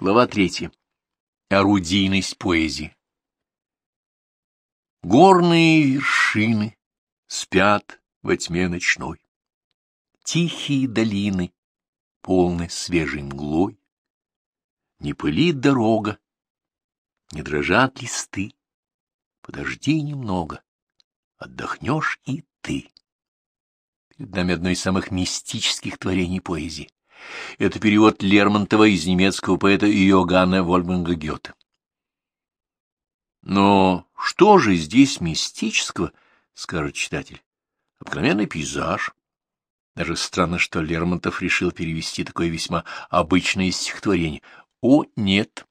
Глава третья. Орудийность поэзии. Горные вершины спят во тьме ночной. Тихие долины, полны свежей мглой. Не пылит дорога, не дрожат листы. Подожди немного, отдохнешь и ты. Перед нами одно из самых мистических творений поэзии. Это перевод Лермонтова из немецкого поэта Йоганна Вольфганга Гёте. Но что же здесь мистического, скажет читатель? Обыкновенный пейзаж. Даже странно, что Лермонтов решил перевести такое весьма обычное стихотворение. О, нет!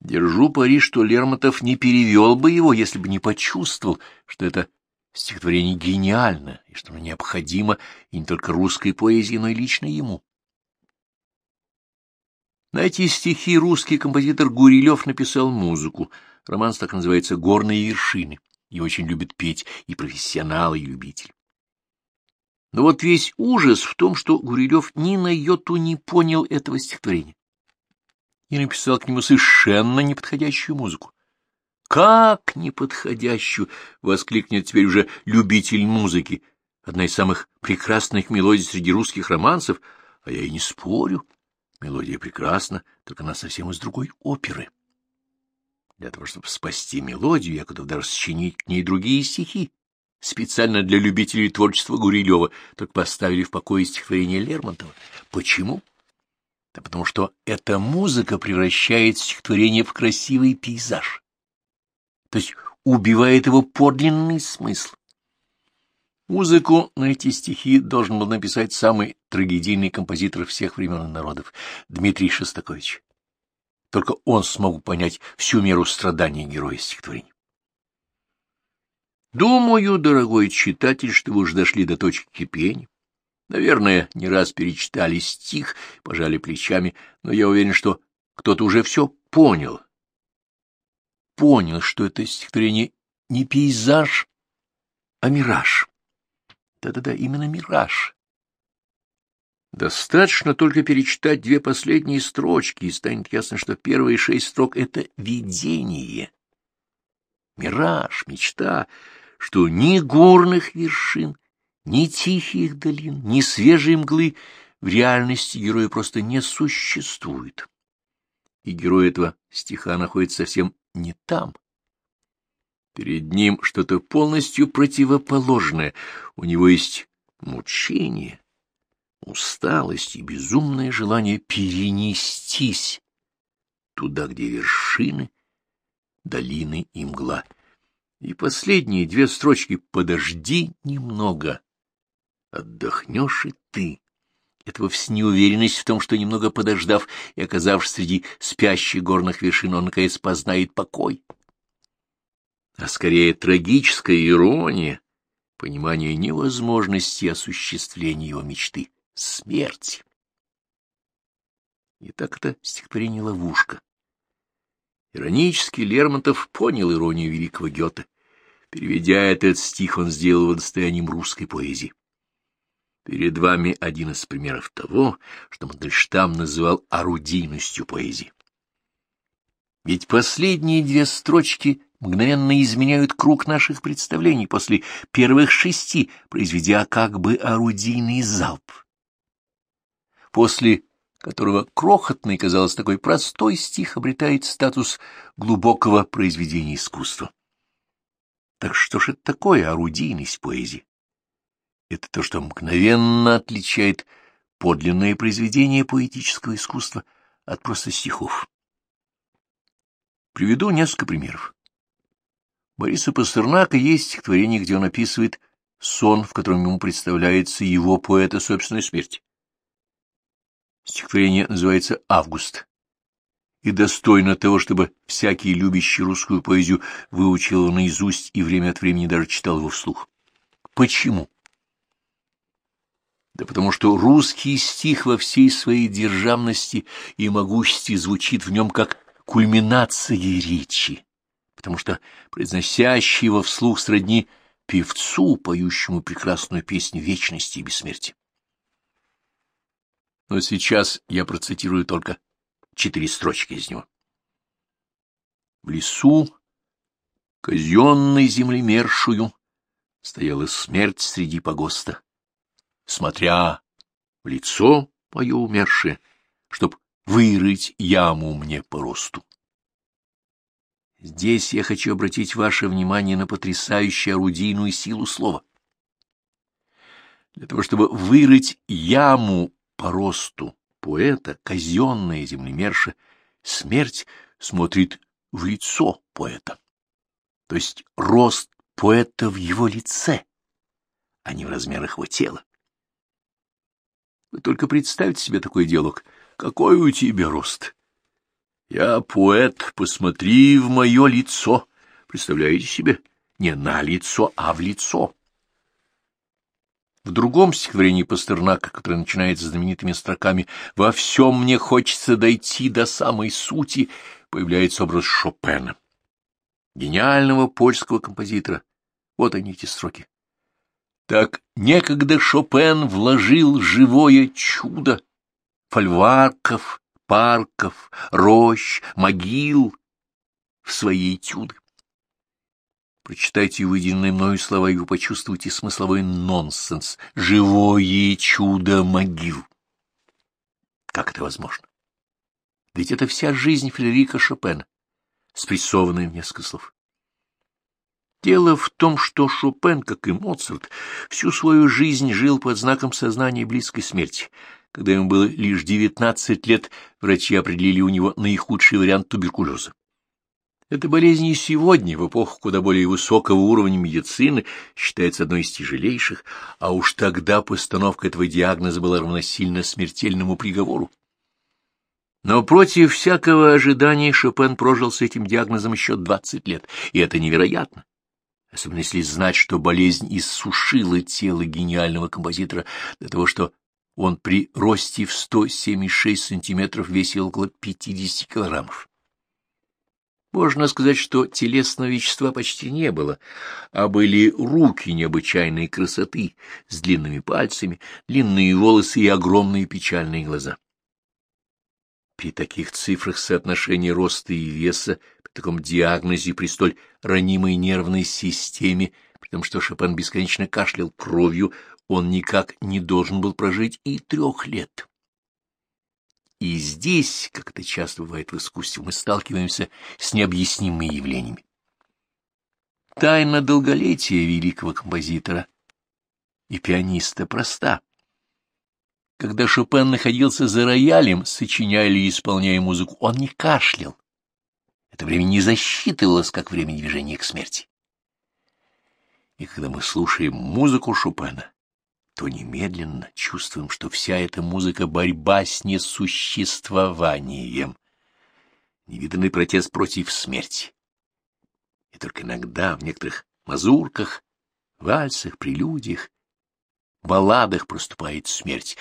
Держу пари, что Лермонтов не перевел бы его, если бы не почувствовал, что это стихотворение гениально, и что оно необходимо и не только русской поэзии, но и лично ему. На эти стихи русский композитор Гурилев написал музыку. Романс так называется «Горные вершины», и очень любит петь и профессионал, и любитель. Но вот весь ужас в том, что Гурилев ни на йоту не понял этого стихотворения и написал к нему совершенно неподходящую музыку. Как неподходящую! — воскликнет теперь уже любитель музыки. Одна из самых прекрасных мелодий среди русских романсов, а я и не спорю. Мелодия прекрасна, только она совсем из другой оперы. Для того, чтобы спасти мелодию, я готов даже сочинить к ней другие стихи. Специально для любителей творчества Гурилева, только поставили в покое стихотворение Лермонтова. Почему? Да потому что эта музыка превращает стихотворение в красивый пейзаж то есть убивает его подлинный смысл. Музыку на эти стихи должен был написать самый трагедийный композитор всех времен и народов — Дмитрий Шостакович. Только он смог понять всю меру страданий героя стихотворений. Думаю, дорогой читатель, что вы уже дошли до точки кипения. Наверное, не раз перечитали стих, пожали плечами, но я уверен, что кто-то уже все понял понял, что это стихотворение не пейзаж, а мираж. Да-да-да, именно мираж. Достаточно только перечитать две последние строчки, и станет ясно, что первые шесть строк — это видение. Мираж, мечта, что ни горных вершин, ни тихих долин, ни свежей мглы в реальности героя просто не существует. И герой этого стиха находится совсем не там. Перед ним что-то полностью противоположное. У него есть мучение, усталость и безумное желание перенестись туда, где вершины, долины и мгла. И последние две строчки «Подожди немного, отдохнешь и ты». Это вовсе не уверенность в том, что, немного подождав и оказавшись среди спящих горных вершин, он, наконец, познает покой. А скорее трагическая ирония, понимание невозможности осуществления его мечты — смерти. И так это стихотворение ловушка. Иронически Лермонтов понял иронию великого Гёте. Переведя этот стих, он сделал его достоянием русской поэзии. Перед вами один из примеров того, что Мандельштам называл орудийностью поэзии. Ведь последние две строчки мгновенно изменяют круг наших представлений после первых шести, произведя как бы орудийный залп, после которого крохотный, казалось, такой простой стих обретает статус глубокого произведения искусства. Так что же это такое орудийность поэзии? Это то, что мгновенно отличает подлинное произведение поэтического искусства от просто стихов. Приведу несколько примеров. Бориса Пастернака есть стихотворение, где он описывает сон, в котором ему представляется его поэта собственной смерти. Стихотворение называется «Август» и достойно того, чтобы всякий любящий русскую поэзию выучил его наизусть и время от времени даже читал его вслух. Почему? Да потому что русский стих во всей своей державности и могуществе звучит в нем как кульминация речи, потому что произносящий его вслух сродни певцу, поющему прекрасную песню вечности и бессмертия. Но сейчас я процитирую только четыре строчки из него. В лесу, казенной землемершую, стояла смерть среди погоста, смотря в лицо мое умершее, чтоб вырыть яму мне по росту. Здесь я хочу обратить ваше внимание на потрясающую орудийную силу слова. Для того, чтобы вырыть яму по росту поэта, казенная землемерша, смерть смотрит в лицо поэта. То есть рост поэта в его лице, а не в размерах его тела. Вы только представьте себе такой диалог. Какой у тебя рост? Я поэт, посмотри в мое лицо. Представляете себе? Не на лицо, а в лицо. В другом стихотворении Пастернака, которое начинается знаменитыми строками «Во всем мне хочется дойти до самой сути», появляется образ Шопена, гениального польского композитора. Вот они, эти строки. Так некогда Шопен вложил живое чудо фольварков, парков, рощ, могил в свои этюды. Прочитайте увиденные мною слова, и вы почувствуете смысловой нонсенс. Живое чудо могил. Как это возможно? Ведь это вся жизнь Фредерика Шопена, спрессованная в несколько слов. Дело в том, что Шопен, как и Моцарт, всю свою жизнь жил под знаком сознания близкой смерти — когда ему было лишь девятнадцать лет, врачи определили у него наихудший вариант туберкулеза. Эта болезнь и сегодня, в эпоху куда более высокого уровня медицины, считается одной из тяжелейших, а уж тогда постановка этого диагноза была равносильна смертельному приговору. Но против всякого ожидания Шопен прожил с этим диагнозом еще двадцать лет, и это невероятно. Особенно если знать, что болезнь иссушила тело гениального композитора до того, что он при росте в 176 сантиметров весил около 50 килограммов. Можно сказать, что телесного вещества почти не было, а были руки необычайной красоты, с длинными пальцами, длинные волосы и огромные печальные глаза. При таких цифрах соотношения роста и веса, таком диагнозе, при столь ранимой нервной системе, при том, что Шопен бесконечно кашлял кровью, он никак не должен был прожить и трех лет. И здесь, как это часто бывает в искусстве, мы сталкиваемся с необъяснимыми явлениями. Тайна долголетия великого композитора и пианиста проста. Когда Шопен находился за роялем, сочиняя или исполняя музыку, он не кашлял. Это время не засчитывалось как время движения к смерти. И когда мы слушаем музыку Шопена, то немедленно чувствуем, что вся эта музыка — борьба с несуществованием, невиданный протест против смерти. И только иногда в некоторых мазурках, вальсах, прелюдиях, балладах проступает смерть,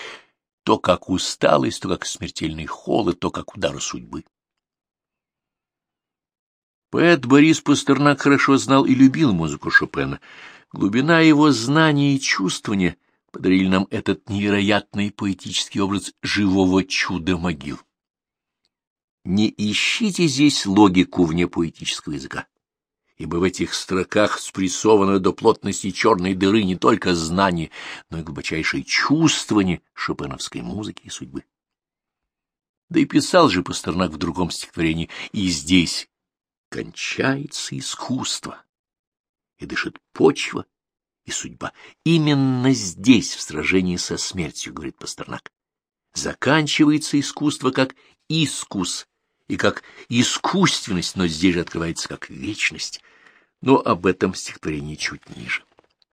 то как усталость, то как смертельный холод, то как удар судьбы. Поэт Борис Пастернак хорошо знал и любил музыку Шопена. Глубина его знания и чувствования — подарили нам этот невероятный поэтический образ живого чуда могил. Не ищите здесь логику вне поэтического языка, ибо в этих строках спрессовано до плотности черной дыры не только знание, но и глубочайшее чувствование шопеновской музыки и судьбы. Да и писал же Пастернак в другом стихотворении, и здесь кончается искусство, и дышит почва, и судьба. Именно здесь, в сражении со смертью, говорит Пастернак, заканчивается искусство как искус и как искусственность, но здесь же открывается как вечность. Но об этом стихотворении чуть ниже.